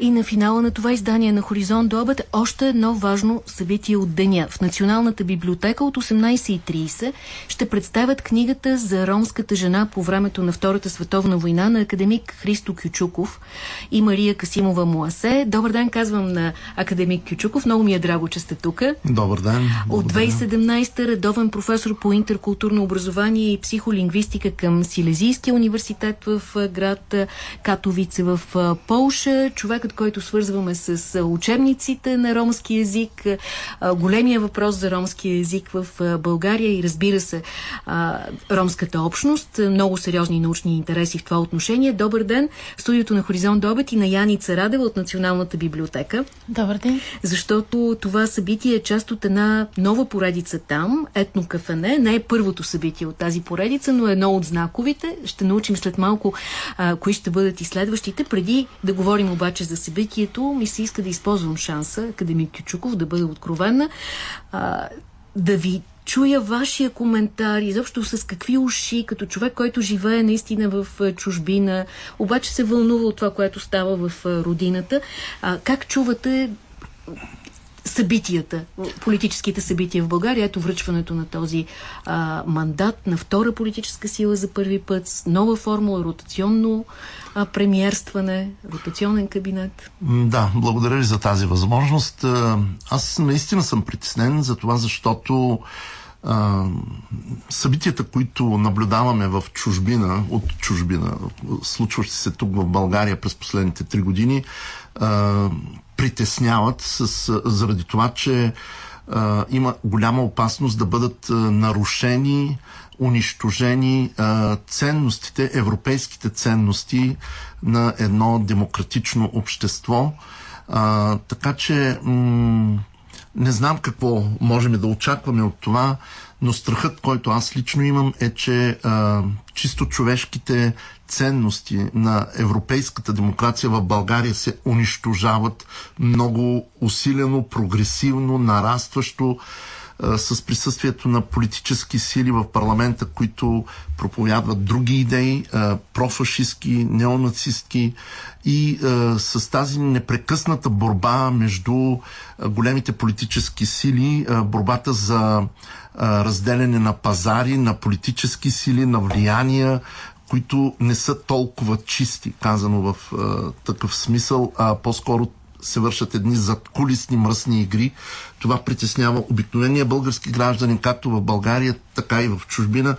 И на финала на това издание на Хоризонт до обед още едно важно събитие от деня. В Националната библиотека от 18.30 ще представят книгата за ромската жена по времето на Втората световна война на академик Христо Кючуков и Мария Касимова Муасе. Добър ден, казвам на академик Кючуков. Много ми е драго, че сте тук. Добър ден. От 2017 редовен професор по интеркултурно образование и психолингвистика към Силезийския университет в град Катовице в Полша. Човек човекът, който свързваме с учебниците на ромски язик, големия въпрос за ромски язик в България и разбира се ромската общност. Много сериозни научни интереси в това отношение. Добър ден! В студиото на Хоризонт Добът и на Яница Радева от Националната библиотека. Добър ден! Защото това събитие е част от една нова поредица там, Етно кафене. Не е първото събитие от тази поредица, но е едно от знаковите. Ще научим след малко а, кои ще бъдат и следващите. Преди да говорим обаче за събитието, ми се иска да използвам шанса, академик Кючуков, да бъда откровенна, а, да ви чуя вашия коментар, изобщо с какви уши, като човек, който живее наистина в чужбина, обаче се вълнува от това, което става в родината. А, как чувате събитията, политическите събития в България. Ето връчването на този а, мандат на втора политическа сила за първи път, с нова формула, ротационно а, премиерстване, ротационен кабинет. Да, благодаря ви за тази възможност. Аз наистина съм притеснен за това, защото събитията, които наблюдаваме в чужбина, от чужбина, случващи се тук в България през последните три години, притесняват с, заради това, че а, има голяма опасност да бъдат а, нарушени, унищожени а, ценностите, европейските ценности на едно демократично общество. А, така че м- не знам какво можем да очакваме от това, но страхът, който аз лично имам е, че а, чисто човешките ценности на европейската демокрация в България се унищожават много усилено, прогресивно, нарастващо с присъствието на политически сили в парламента, които проповядват други идеи, профашистски, неонацистки. И с тази непрекъсната борба между големите политически сили, борбата за разделяне на пазари, на политически сили, на влияния, които не са толкова чисти, казано в а, такъв смисъл, а по-скоро се вършат едни задкулисни мръсни игри. Това притеснява обикновения български граждани, както в България, така и в чужбина.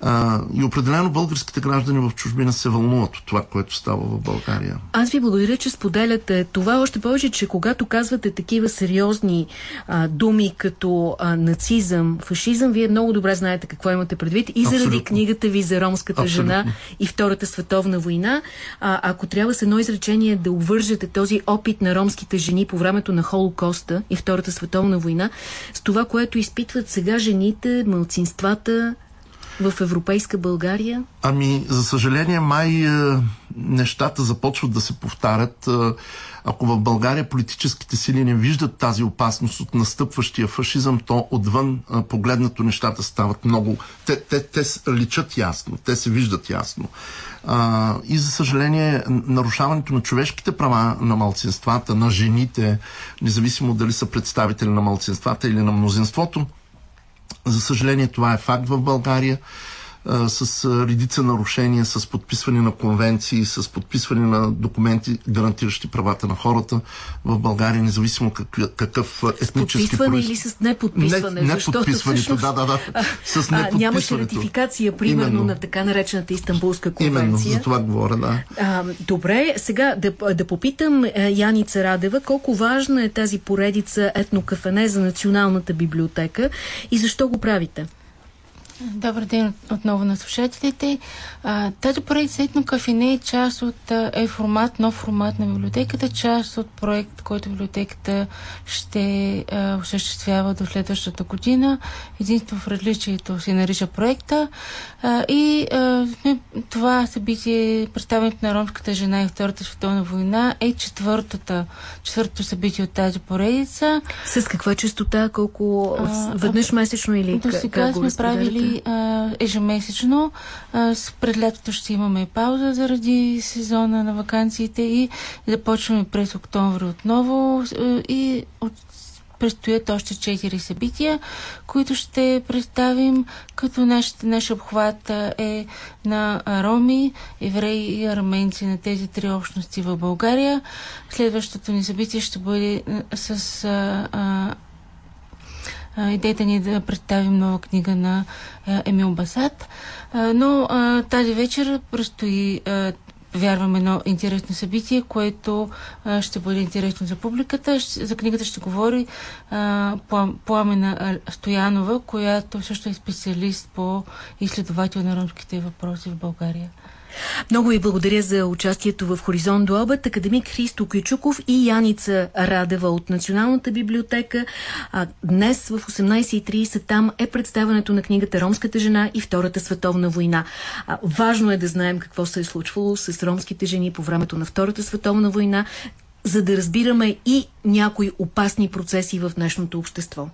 А, и определено българските граждани в чужбина се вълнуват от това, което става в България. Аз ви благодаря, че споделяте това. Още повече, че когато казвате такива сериозни а, думи като а, нацизъм, фашизъм, вие много добре знаете какво имате предвид и заради Абсолютно. книгата ви за ромската Абсолютно. жена и Втората световна война. А, ако трябва с едно изречение да обвържете този опит на ромските жени по времето на Холокоста и Втората световна война с това, което изпитват сега жените, мълцинствата, в европейска България? Ами, за съжаление, май е, нещата започват да се повтарят. Е, ако в България политическите сили не виждат тази опасност от настъпващия фашизъм, то отвън е, погледнато нещата стават много... Те, те, те личат ясно, те се виждат ясно. И за съжаление, нарушаването на човешките права на малцинствата, на жените, независимо дали са представители на малцинствата или на мнозинството, за съжаление това е факт в България с редица нарушения, с подписване на конвенции, с подписване на документи, гарантиращи правата на хората в България, независимо какъв, какъв етнически... С подписване или с неподписване? Не, не подписването, всъщност, да, да, да. С неподписването. Нямаше ратификация, примерно, Именно. на така наречената Истанбулска конвенция. Именно, за това говоря, да. А, добре, сега да, да попитам е, Яница Радева, колко важна е тази поредица етнокафене за Националната библиотека и защо го правите? Добър ден отново на слушателите. А, тази проект Сетно кафене е част от е формат, нов формат на библиотеката, част от проект, който библиотеката ще а, осъществява до следващата година. Единство в различието се нарича проекта. А, и а, това събитие, представянето на ромската жена и Втората световна война е четвъртата, четвъртото събитие от тази поредица. С каква частота? Колко? А, веднъж месечно или До сега сме правили а, ежемесечно. А, пред лятото ще имаме пауза заради сезона на вакансиите и започваме през октомври отново и от Предстоят още 4 събития, които ще представим, като нашата, наш обхват е на роми, евреи и арменци на тези три общности в България. Следващото ни събитие ще бъде с а, а, идеята ни е да представим нова книга на Емил Басат. но тази вечер предстои вярвам, едно интересно събитие, което ще бъде интересно за публиката. За книгата ще говори Пламена Стоянова, която също е специалист по изследовател на ромските въпроси в България. Много ви благодаря за участието в Хоризонт до обед. Академик Христо Кючуков и Яница Радева от Националната библиотека. А, днес в 18.30 там е представането на книгата Ромската жена и Втората световна война. А, важно е да знаем какво се е случвало с ромските жени по времето на Втората световна война, за да разбираме и някои опасни процеси в днешното общество.